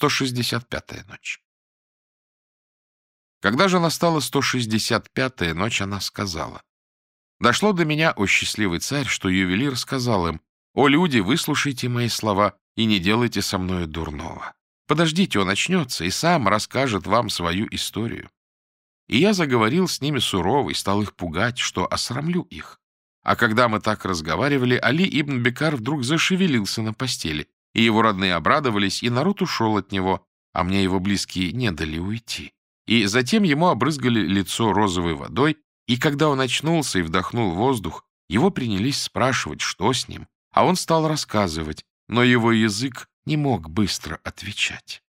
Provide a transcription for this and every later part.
165-я ночь. Когда же настала 165-я ночь, она сказала, «Дошло до меня, о счастливый царь, что ювелир сказал им, «О, люди, выслушайте мои слова и не делайте со мною дурного. Подождите, он очнется и сам расскажет вам свою историю». И я заговорил с ними сурово и стал их пугать, что осрамлю их. А когда мы так разговаривали, Али ибн Бекар вдруг зашевелился на постели, и его родные обрадовались, и народ ушел от него, а мне его близкие не дали уйти. И затем ему обрызгали лицо розовой водой, и когда он очнулся и вдохнул воздух, его принялись спрашивать, что с ним, а он стал рассказывать, но его язык не мог быстро отвечать.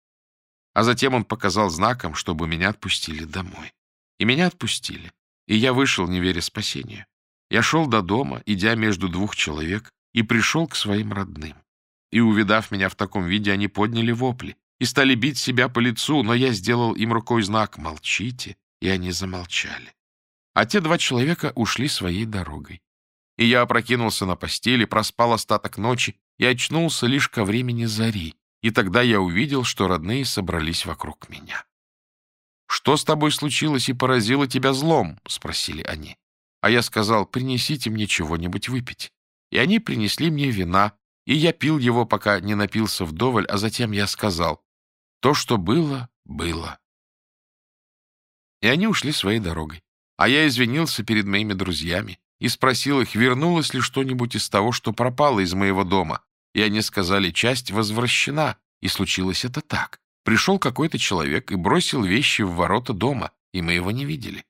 А затем он показал знаком, чтобы меня отпустили домой. И меня отпустили, и я вышел, не веря спасению. Я шел до дома, идя между двух человек, и пришел к своим родным. И, увидав меня в таком виде, они подняли вопли и стали бить себя по лицу, но я сделал им рукой знак «Молчите», и они замолчали. А те два человека ушли своей дорогой. И я опрокинулся на постели, проспал остаток ночи и очнулся лишь ко времени зари, и тогда я увидел, что родные собрались вокруг меня. «Что с тобой случилось и поразило тебя злом?» — спросили они. А я сказал, принесите мне чего-нибудь выпить. И они принесли мне вина, и я пил его, пока не напился вдоволь, а затем я сказал, то, что было, было. И они ушли своей дорогой. А я извинился перед моими друзьями и спросил их, вернулось ли что-нибудь из того, что пропало из моего дома. И они сказали, часть возвращена, и случилось это так. Пришел какой-то человек и бросил вещи в ворота дома, и мы его не видели.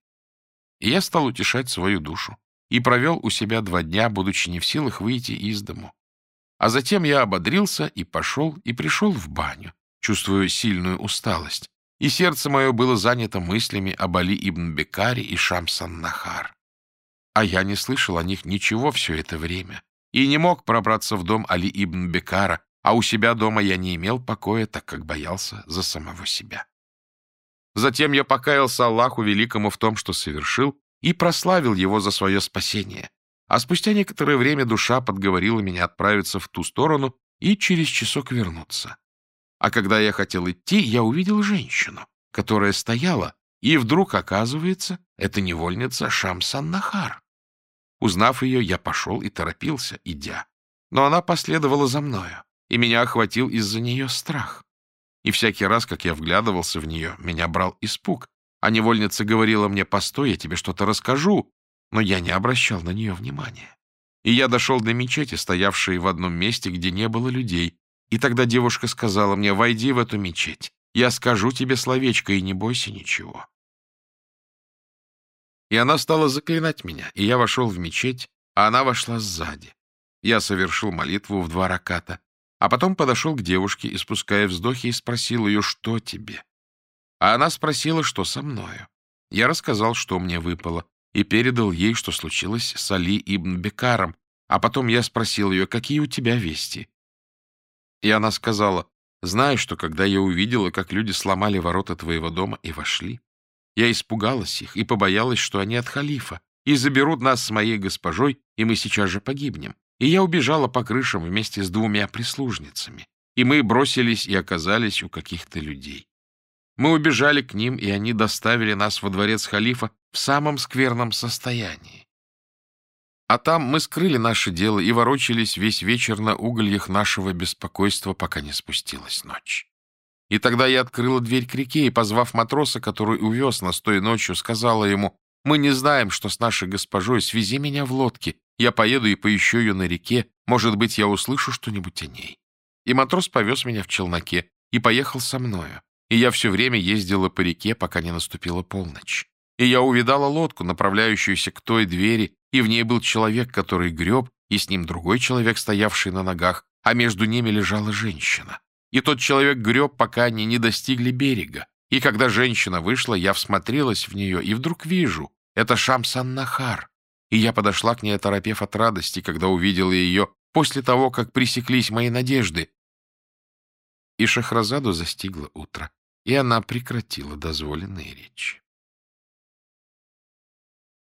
И я стал утешать свою душу и провел у себя два дня, будучи не в силах выйти из дому. А затем я ободрился и пошел, и пришел в баню, чувствуя сильную усталость, и сердце мое было занято мыслями об Али ибн Бекаре и Шамсан-Нахар. А я не слышал о них ничего все это время и не мог пробраться в дом Али ибн Бекара, а у себя дома я не имел покоя, так как боялся за самого себя. Затем я покаялся Аллаху Великому в том, что совершил, и прославил его за свое спасение. А спустя некоторое время душа подговорила меня отправиться в ту сторону и через часок вернуться. А когда я хотел идти, я увидел женщину, которая стояла, и вдруг, оказывается, это невольница Шамсан-Нахар. Узнав ее, я пошел и торопился, идя. Но она последовала за мною, и меня охватил из-за нее страх. И всякий раз, как я вглядывался в нее, меня брал испуг, а невольница говорила мне, «Постой, я тебе что-то расскажу», но я не обращал на нее внимания. И я дошел до мечети, стоявшей в одном месте, где не было людей, и тогда девушка сказала мне, войди в эту мечеть, я скажу тебе словечко, и не бойся ничего. И она стала заклинать меня, и я вошел в мечеть, а она вошла сзади. Я совершил молитву в два раката, а потом подошел к девушке, испуская вздохи, и спросил ее, что тебе. А она спросила, что со мною. Я рассказал, что мне выпало, и передал ей, что случилось с Али ибн Бекаром, а потом я спросил ее, какие у тебя вести. И она сказала, знаешь, что когда я увидела, как люди сломали ворота твоего дома и вошли, я испугалась их и побоялась, что они от халифа, и заберут нас с моей госпожой, и мы сейчас же погибнем. И я убежала по крышам вместе с двумя прислужницами, и мы бросились и оказались у каких-то людей. Мы убежали к ним, и они доставили нас во дворец халифа в самом скверном состоянии. А там мы скрыли наше дело и ворочались весь вечер на угольях нашего беспокойства, пока не спустилась ночь. И тогда я открыла дверь к реке и, позвав матроса, который увез нас той ночью, сказала ему, «Мы не знаем, что с нашей госпожой, свези меня в лодке, я поеду и поищу ее на реке, может быть, я услышу что-нибудь о ней». И матрос повез меня в челноке и поехал со мною, и я все время ездила по реке, пока не наступила полночь. И я увидала лодку, направляющуюся к той двери, и в ней был человек, который греб, и с ним другой человек, стоявший на ногах, а между ними лежала женщина. И тот человек греб, пока они не достигли берега. И когда женщина вышла, я всмотрелась в нее, и вдруг вижу, это Шамсан-Нахар. И я подошла к ней, оторопев от радости, когда увидела ее после того, как пресеклись мои надежды. И Шахразаду застигло утро, и она прекратила дозволенные речи.